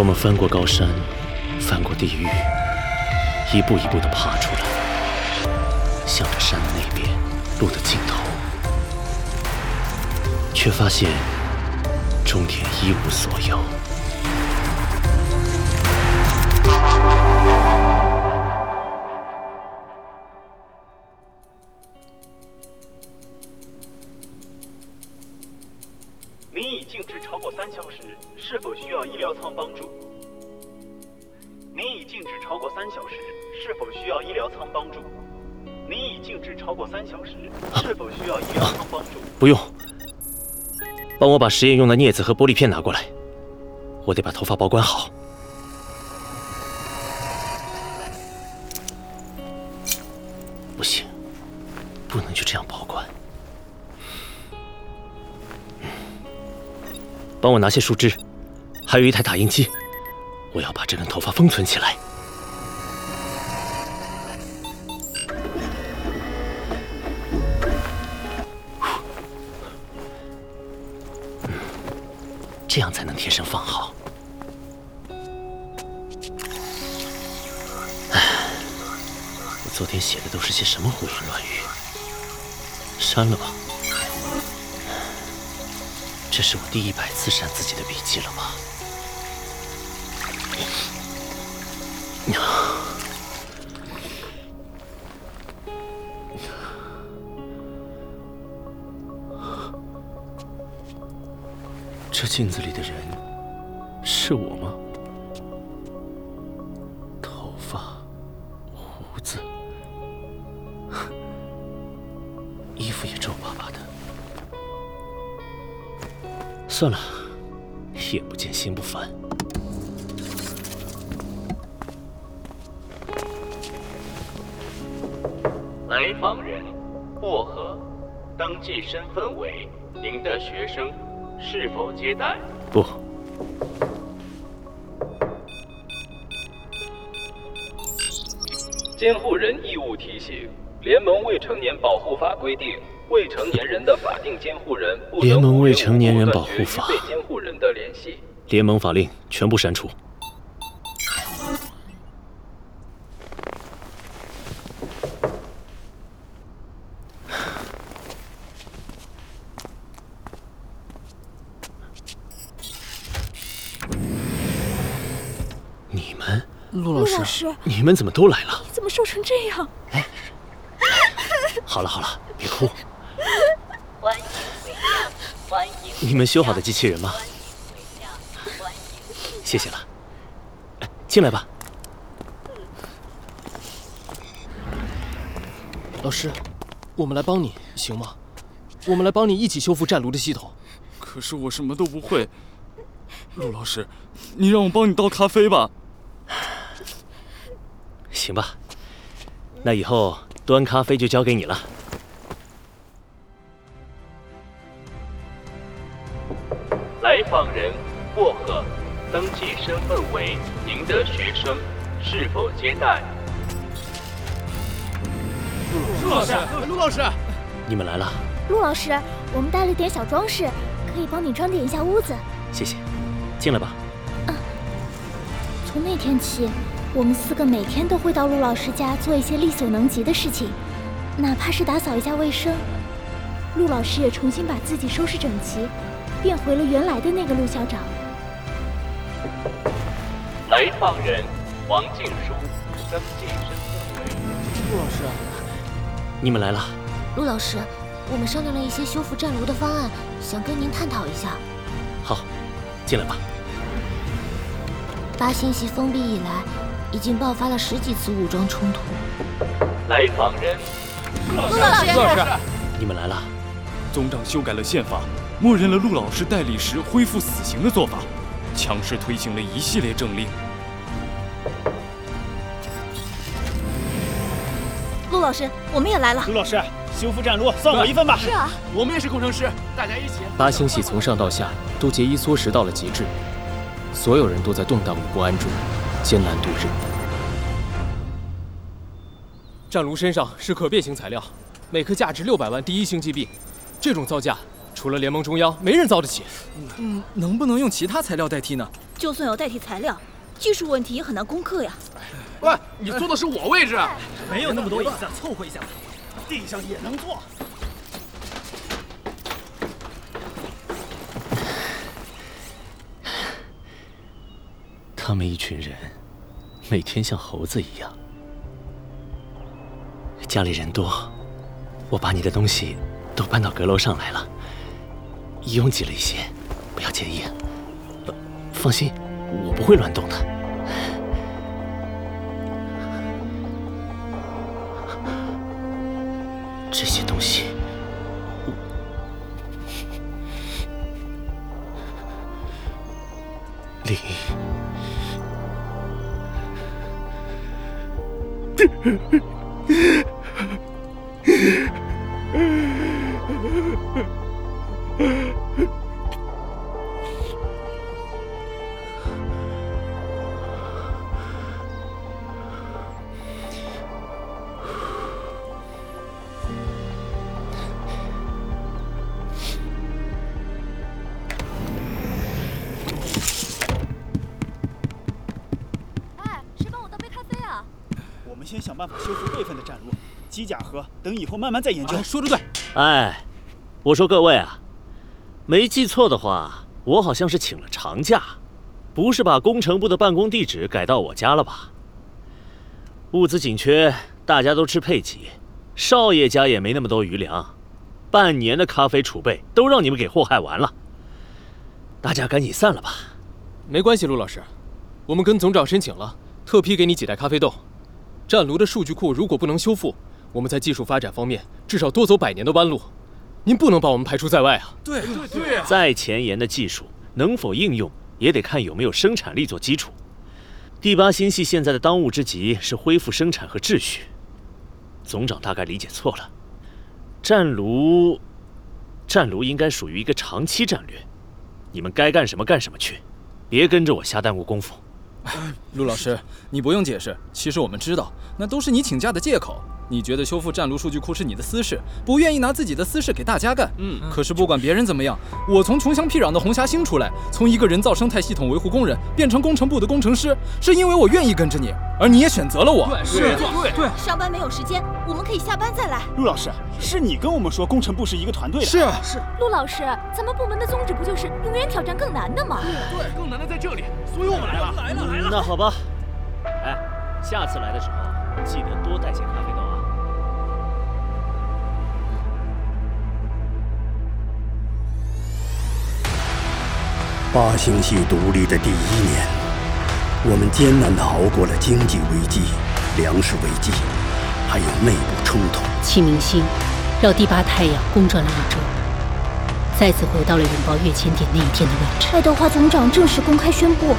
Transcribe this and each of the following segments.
我们翻过高山，翻过地狱，一步一步地爬出来，向着山的那边路的尽头，却发现终点一无所有。止超过三小时，是否需要医疗帮助？不用，帮我把实验用的镊子和玻璃片拿过来，我得把头发保管好。不行，不能就这样保管。帮我拿些树枝，还有一台打印机，我要把这根头发封存起来。昨天写的都是些什么胡言乱语？删了吧。这是我第一百次删自己的笔记了吧？这镜子里的人是我吗？算了，眼不见心不烦。来访人，薄荷，登记身份为您的学生，是否接待？不，监护人义务提醒：联盟未成年保护法规定，未成年人的法定监护人联盟未成年人保护法监护人的联系。联盟法令全部删除。你们，陆老师，陆老师，你们怎么都来了？怎么瘦成这样？哎好了好了，别哭。欢迎回家，欢迎。你们修好的机器人吗？谢谢了。哎进来吧。老师，我们来帮你，行吗？我们来帮你一起修复战炉的系统。可是我什么都不会。陆老师，你让我帮你倒咖啡吧。行吧，那以后端咖啡就交给你了。来访人，薄荷，登记身份为您的学生，是否接待？陆老师，陆老师，你们来了，陆老师，我们带了点小装饰，可以帮你装点一下屋子。谢谢。进来吧。从那天起，我们四个每天都会到陆老师家做一些力所能及的事情，哪怕是打扫一下卫生。陆老师也重新把自己收拾整齐，变回了原来的那个陆校长。来访人，王静书，登记身份为陆老师，你们来了，陆老师，我们商量了一些修复战炉的方案，想跟您探讨一下。好，进来吧。八星系封闭以来，已经爆发了十几次武装冲突。来访人，陆老师，陆老师你们来了，总长修改了宪法，默认了陆老师代理时恢复死刑的做法，强势推行了一系列政令。陆老师，我们也来了。陆老师，修复战炉算我一份吧。是啊，我们也是工程师，大家一起。八星系从上到下都节衣缩食到了极致，所有人都在动荡与不安中艰难度日。战炉身上是可变形材料，每颗价值六百万第一星际币，这种造价除了联盟中央，没人造得起。嗯，能不能用其他材料代替呢？就算有代替材料，技术问题也很难攻克呀。喂，你坐的是我位置，没有那么多椅子，凑合一下吧，地上也能坐。他们一群人，每天像猴子一样。家里人多，我把你的东西都搬到阁楼上来了，拥挤了一些，不要介意。放心，我不会乱动的。这些东西，李。等以后慢慢再研究。说的对。哎，我说各位啊，没记错的话，我好像是请了长假，不是把工程部的办公地址改到我家了吧？物资紧缺，大家都吃配给，少爷家也没那么多余粮，半年的咖啡储备都让你们给祸害完了。大家赶紧散了吧。没关系，陆老师，我们跟总长申请了，特批给你几袋咖啡豆。战炉的数据库如果不能修复，我们在技术发展方面至少多走百年的弯路。您不能把我们排除在外啊！对对对啊！再前沿的技术能否应用，也得看有没有生产力做基础。第八星系现在的当务之急是恢复生产和秩序。总长大概理解错了，战炉，战炉应该属于一个长期战略。你们该干什么干什么去，别跟着我瞎耽误功夫。陆老师，你不用解释，其实我们知道，那都是你请假的借口。你觉得修复战炉数据库是你的私事，不愿意拿自己的私事给大家干。嗯，可是不管别人怎么样，我从穷乡僻壤的红霞星出来，从一个人造生态系统维护工人变成工程部的工程师，是因为我愿意跟着你，而你也选择了我。对，是，对，对。上班没有时间，我们可以下班再来。陆老师，是你跟我们说工程部是一个团队的。是啊，是。陆老师，咱们部门的宗旨不就是永远挑战更难的吗？对，更难的在这里，所以我们来了，来了，来了。那好吧，哎，下次来的时候记得多带些咖啡八星系独立的第一年，我们艰难地熬过了经济危机、粮食危机，还有内部冲突。启明星绕第八太阳公转了一周，再次回到了引爆跃迁点那一天的位置。爱德华总长正式公开宣布，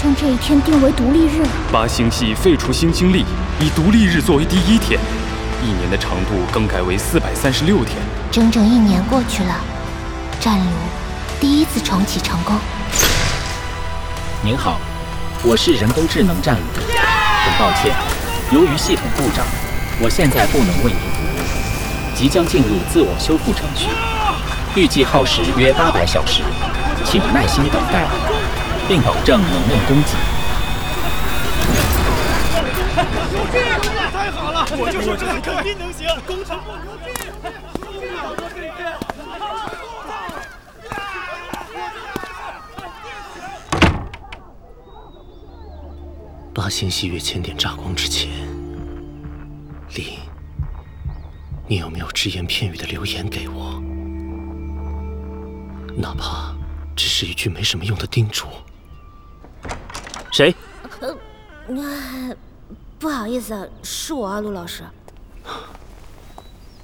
将这一天定为独立日。八星系废除星星历，以独立日作为第一天，一年的长度更改为四百三十六天。整整一年过去了，战炉。第一次重启成功。您好，我是人工智能战炉。很抱歉，由于系统故障，我现在不能为您服务。即将进入自我修复程序，预计耗时约八百小时，请耐心等待，并保证能量供给。太好了，我就说这次肯定能行，工程部牛逼！八星系跃迁点炸光之前，林，你有没有只言片语的留言给我？哪怕只是一句没什么用的叮嘱。谁？呃，不好意思，是我啊，陆老师。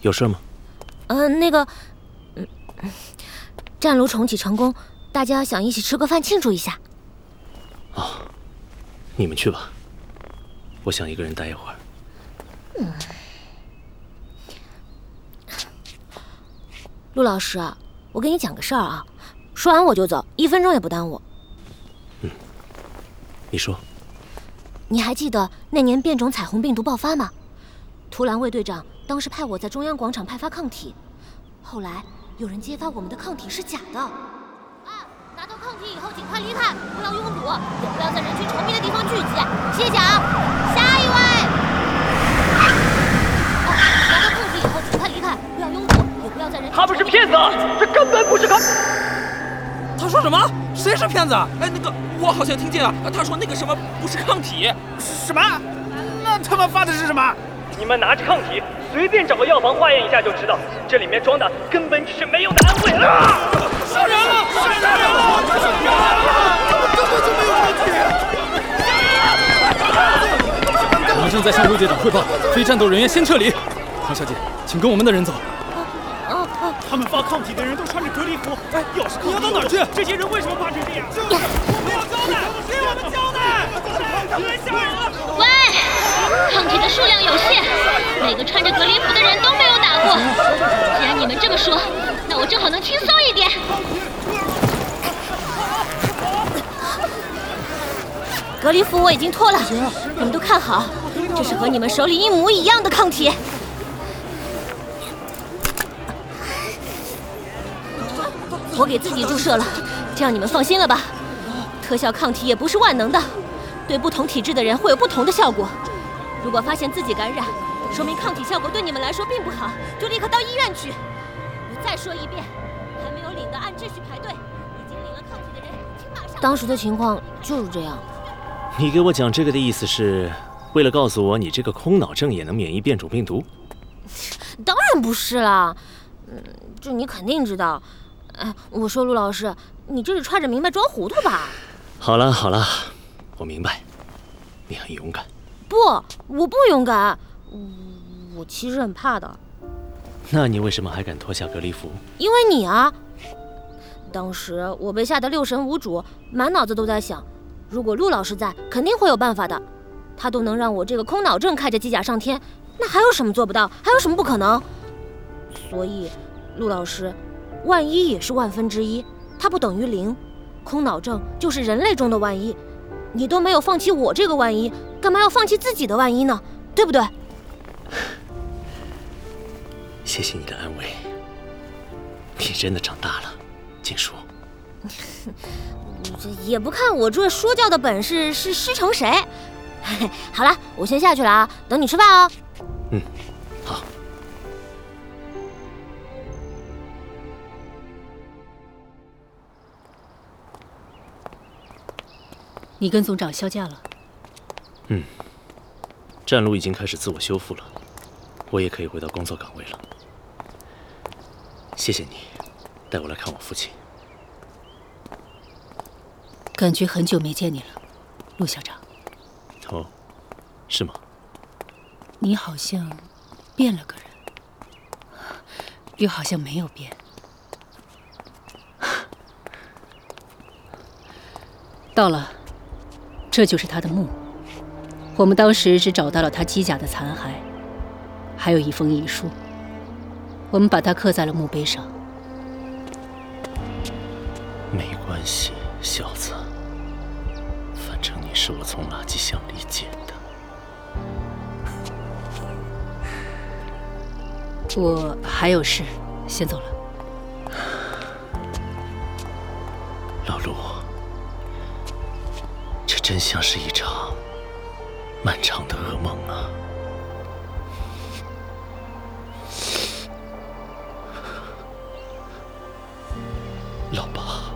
有事吗？呃，那个，嗯，战炉重启成功，大家想一起吃个饭庆祝一下。哦。你们去吧，我想一个人待一会儿。嗯，陆老师，我跟你讲个事儿啊，说完我就走，一分钟也不耽误。嗯，你说。你还记得那年变种彩虹病毒爆发吗？图兰卫队长当时派我在中央广场派发抗体，后来有人揭发我们的抗体是假的。啊，拿到抗体。以后尽快离开，不要拥堵，也不要在人群稠密的地方聚集。什么？谁是骗子？哎，那个，我好像听见了，他说那个什么不是抗体。什么？那他们发的是什么？你们拿着抗体，随便找个药房化验一下就知道，这里面装的根本只是没用的安慰。啊！杀人了！杀人了！杀人了！根本就没有抗体。马上在向陆队长汇报，非战斗人员先撤离。唐小姐，请跟我们的人走。他们发抗体的人都穿着隔离服，哎，要是你要到哪去？这些人为什么怕成这样？我们要交代，给我们交代！太吓人了！喂，抗体的数量有限，每个穿着隔离服的人都没有打过。既然你们这么说，那我正好能轻松一点。隔离服我已经脱了，你们都看好，这是和你们手里一模一样的抗体。我给自己注射了，这样你们放心了吧。特效抗体也不是万能的，对不同体质的人会有不同的效果。如果发现自己感染，说明抗体效果对你们来说并不好，就立刻到医院去。我再说一遍，还没有领的按秩序排队，已经领了抗体的人，请马上。当时的情况就是这样。你给我讲这个的意思是，为了告诉我你这个空脑症也能免疫变种病毒？当然不是啦，嗯，这你肯定知道。哎，我说陆老师，你这是揣着明白装糊涂吧？好了好了，我明白，你很勇敢。不，我不勇敢，我其实很怕的。那你为什么还敢脱下隔离服？因为你啊！当时我被吓得六神无主，满脑子都在想，如果陆老师在，肯定会有办法的。他都能让我这个空脑症开着机甲上天，那还有什么做不到？还有什么不可能？所以，陆老师。万一也是万分之一，它不等于零。空脑症就是人类中的万一，你都没有放弃我这个万一，干嘛要放弃自己的万一呢？对不对？谢谢你的安慰。你真的长大了，静书。这 也不看我这说教的本事是师承谁。好了，我先下去了啊，等你吃饭哦。嗯，你跟总长休假了。嗯，战卢已经开始自我修复了，我也可以回到工作岗位了。谢谢你，带我来看我父亲。感觉很久没见你了，陆校长。哦，是吗？你好像变了个人，又好像没有变。到了。这就是他的墓。我们当时只找到了他机甲的残骸，还有一封遗书。我们把它刻在了墓碑上。没关系，小子。反正你是我从垃圾箱里捡的。我还有事，先走了。老陆。真像是一场漫长的噩梦啊！老爸，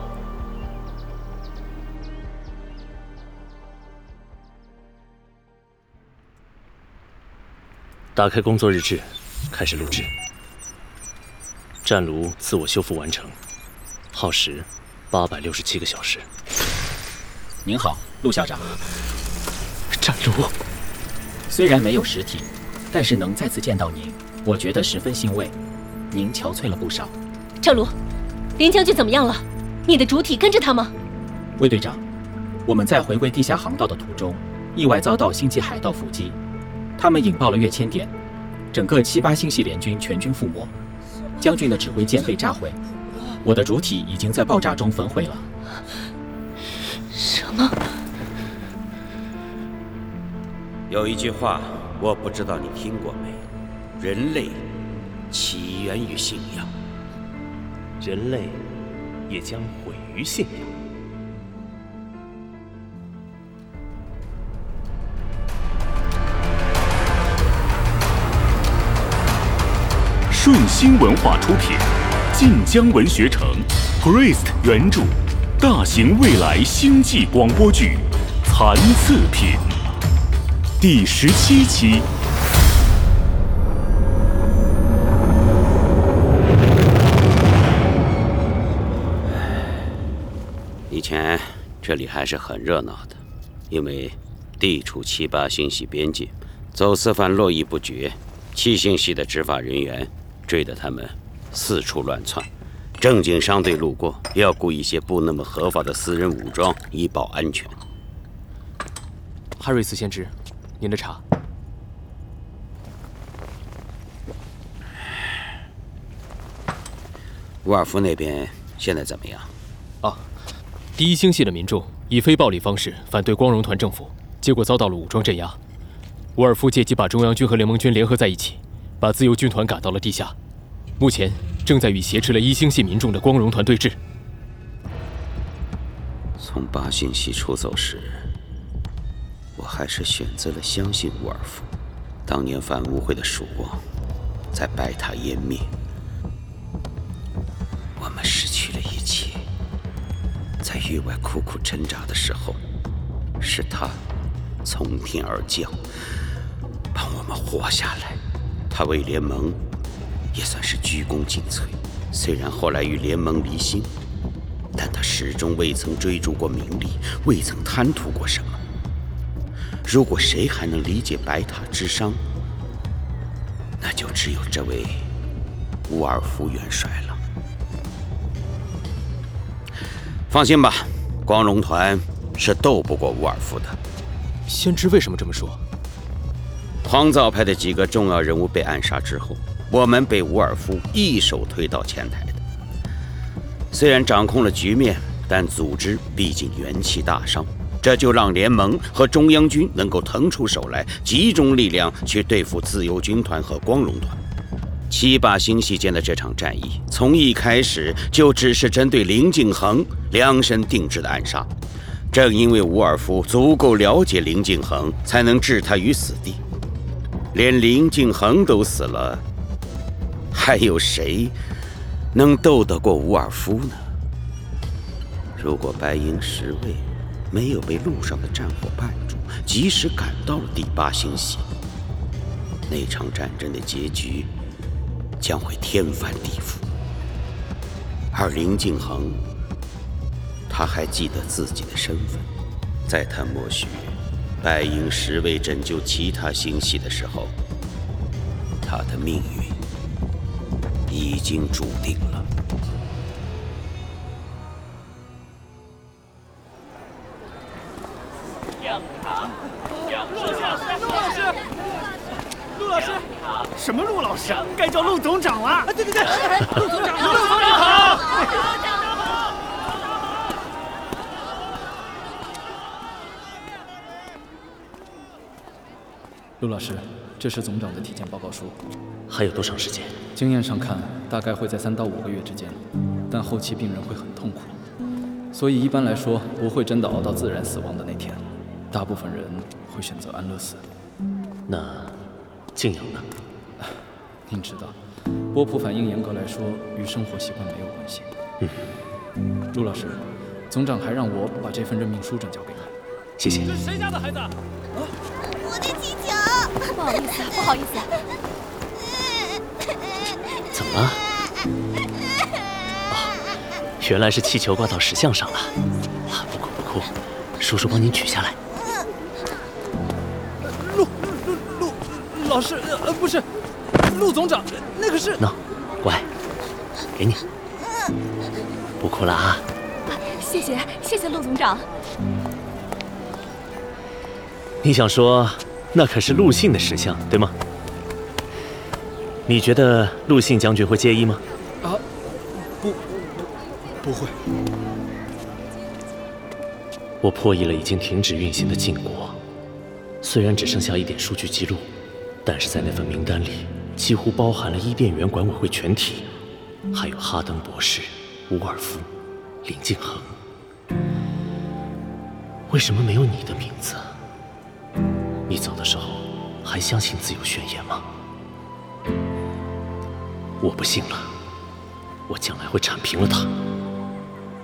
打开工作日志，开始录制。战炉自我修复完成，耗时八百六十七个小时。您好。陆校长，战卢，虽然没有实体，但是能再次见到您，我觉得十分欣慰。您憔悴了不少。战卢，林将军怎么样了？你的主体跟着他吗？魏队长，我们在回归地下航道的途中，意外遭到星际海盗伏击，他们引爆了跃迁点，整个七八星系联军全军覆没。将军的指挥舰被炸毁，我的主体已经在爆炸中焚毁了。有一句话我不知道你听过没，人类起源于信仰，人类也将毁于信仰。顺心文化出品，晋江文学城，Priest 原著，大型未来星际广播剧，残次品。第十七期。以前这里还是很热闹的，因为地处七八星系边界，走私犯络绎不绝，七星系的执法人员追得他们四处乱窜，正经商队路过也要雇一些不那么合法的私人武装以保安全。哈瑞斯先知，您的茶。乌尔夫那边现在怎么样？啊，第一星系的民众以非暴力方式反对光荣团政府，结果遭到了武装镇压。伍尔夫借机把中央军和联盟军联合在一起，把自由军团赶到了地下，目前正在与挟持了一星系民众的光荣团对峙。从八星系出走时，我还是选择了相信沃尔夫。当年反污会的曙光，在白塔湮灭。我们失去了一切，在域外苦苦挣扎的时候，是他从天而降，帮我们活下来。他为联盟也算是鞠躬尽瘁。虽然后来与联盟离心，但他始终未曾追逐过名利，未曾贪图过什么。如果谁还能理解白塔之殇，那就只有这位乌尔夫元帅了。放心吧，光荣团是斗不过乌尔夫的。先知为什么这么说？狂躁派的几个重要人物被暗杀之后，我们被乌尔夫一手推到前台的。虽然掌控了局面，但组织毕竟元气大伤，这就让联盟和中央军能够腾出手来，集中力量去对付自由军团和光荣团。七八星系间的这场战役，从一开始就只是针对林敬恒量身定制的暗杀。正因为伍尔夫足够了解林敬恒，才能置他于死地。连林敬恒都死了，还有谁能斗得过伍尔夫呢？如果白银十位没有被路上的战火绊住，及时赶到了第八星系，那场战争的结局……将会天翻地覆。而林敬恒，他还记得自己的身份，在他默许白鹰十位拯救其他星系的时候，他的命运已经注定了。总长了。对对对，陆总长，陆总长好。陆老师，这是总长的体检报告书。还有多长时间？经验上看，大概会在三到五个月之间，但后期病人会很痛苦，所以一般来说不会真的熬到自然死亡的那天，大部分人会选择安乐死。那静养呢？您知道，波普反应严格来说与生活习惯没有关系。嗯，陆老师，总长还让我把这份任命书转交给你。谢谢。这是谁家的孩子？啊，我的气球！不好意思，不好意思。怎么了？哦，原来是气球挂到石像上了。啊，不哭不哭，叔叔帮您取下来。陆陆陆老师，呃，不是。陆总长，那个是……喏，乖，给你，不哭了啊！谢谢，谢谢陆总长。你想说，那可是陆信的石像，对吗？你觉得陆信将军会介意吗？啊，不，不会。我破译了已经停止运行的晋国，虽然只剩下一点数据记录，但是在那份名单里。几乎包含了伊甸园管委会全体，还有哈登博士、伍尔夫、林敬恒。为什么没有你的名字？你走的时候还相信自由宣言吗？我不信了，我将来会铲平了他。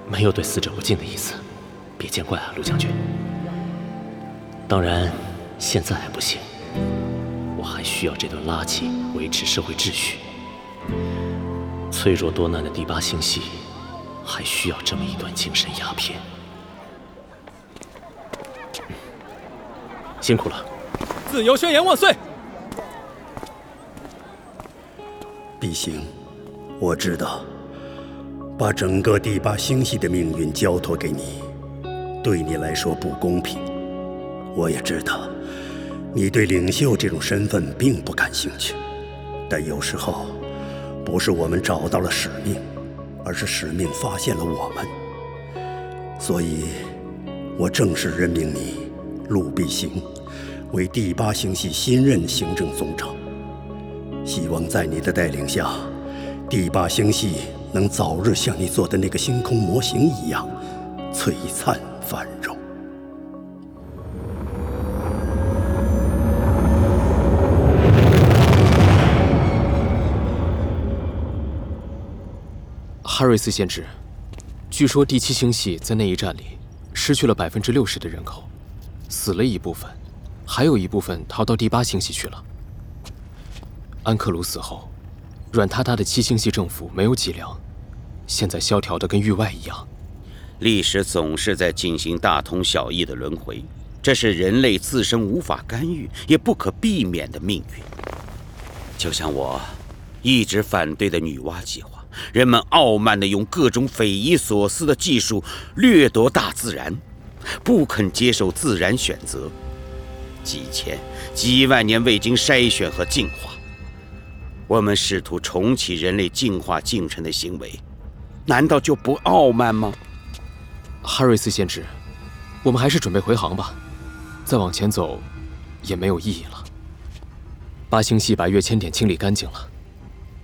没有对死者不敬的意思，别见怪啊，陆将军。当然，现在还不行，还需要这段垃圾维持社会秩序。脆弱多难的第八星系，还需要这么一段精神鸦片。辛苦了，自由宣言万岁！毕星，我知道，把整个第八星系的命运交托给你，对你来说不公平。我也知道，你对领袖这种身份并不感兴趣。但有时候，不是我们找到了使命，而是使命发现了我们。所以，我正式任命你，陆必行，为第八星系新任行政总长。希望在你的带领下，第八星系能早日像你做的那个星空模型一样，璀璨繁荣。哈瑞斯先知，据说第七星系在那一战里失去了百分之六十的人口，死了一部分，还有一部分逃到第八星系去了。安克鲁死后，软塌塌的七星系政府没有脊梁，现在萧条的跟域外一样。历史总是在进行大同小异的轮回，这是人类自身无法干预也不可避免的命运。就像我一直反对的女娲计划，人们傲慢地用各种匪夷所思的技术掠夺大自然，不肯接受自然选择。几千、几万年未经筛选和进化，我们试图重启人类进化进程的行为，难道就不傲慢吗？哈瑞斯先知，我们还是准备回航吧，再往前走也没有意义了。八星系把月千点清理干净了，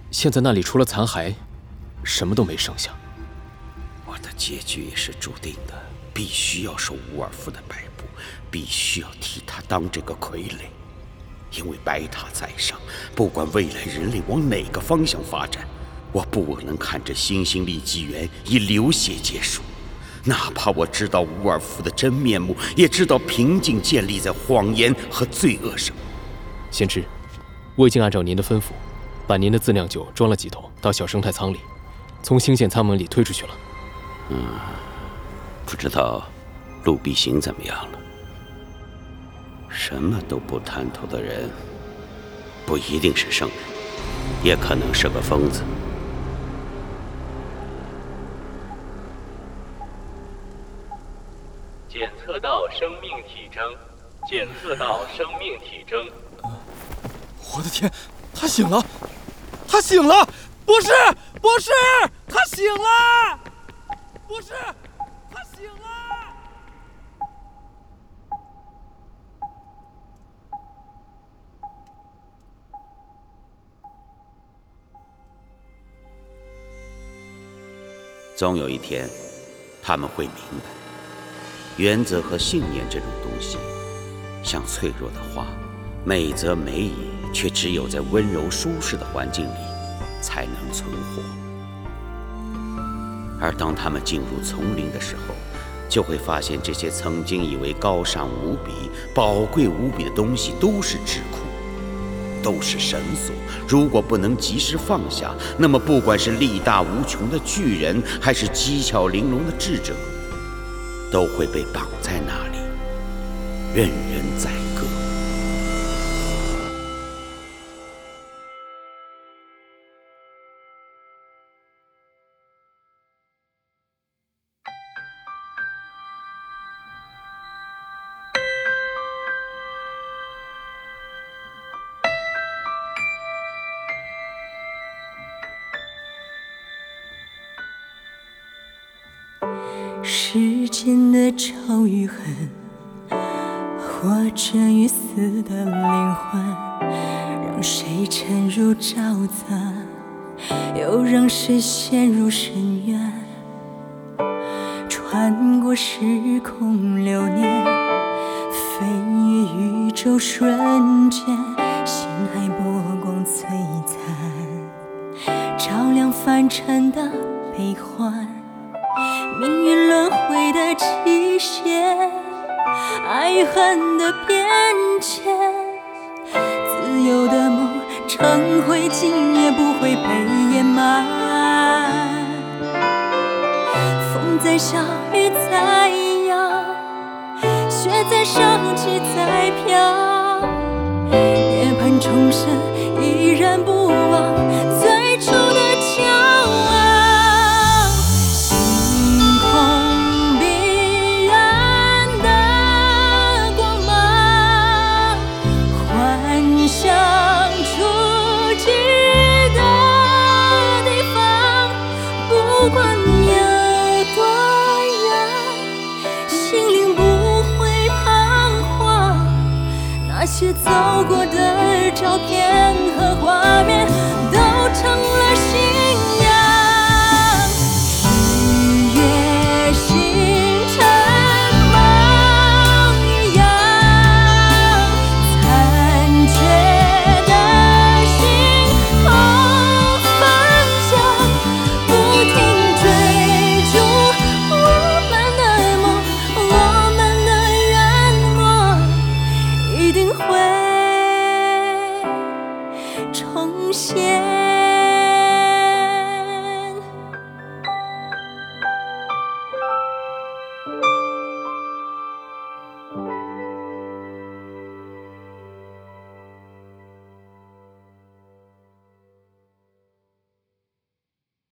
现在那里除了残骸，什么都没剩下。我的结局也是注定的，必须要受乌尔夫的摆布，必须要替他当这个傀儡。因为白塔在上，不管未来人类往哪个方向发展，我不能看着新兴力纪元以流血结束。哪怕我知道乌尔夫的真面目，也知道平静建立在谎言和罪恶上。先知，我已经按照您的吩咐，把您的自酿酒装了几桶到小生态舱里，从星线舱门里推出去了。嗯，不知道陆必行怎么样了？什么都不探头的人，不一定是圣人，也可能是个疯子。检测到生命体征，检测到生命体征。我的天，他醒了！他醒了！博士，博士，他醒了！博士，他醒了！总有一天，他们会明白，原则和信念这种东西，像脆弱的花，美则美矣，却只有在温柔舒适的环境里才能存活。而当他们进入丛林的时候，就会发现这些曾经以为高尚无比、宝贵无比的东西都是智库。都是绳索，如果不能及时放下，那么不管是力大无穷的巨人，还是机巧玲珑的智者，都会被绑在那里，任世间的仇与恨，活着与死的灵魂，让谁沉入沼泽，又让谁陷入深渊。穿过时空流年，飞越宇宙瞬间，心海波光璀璨。照亮凡尘的悲欢，期限，爱恨的变迁，自由的梦成灰烬也不会被掩埋。风在笑，雨在摇，雪在升起，在飘，涅槃重生，依然不忘的照片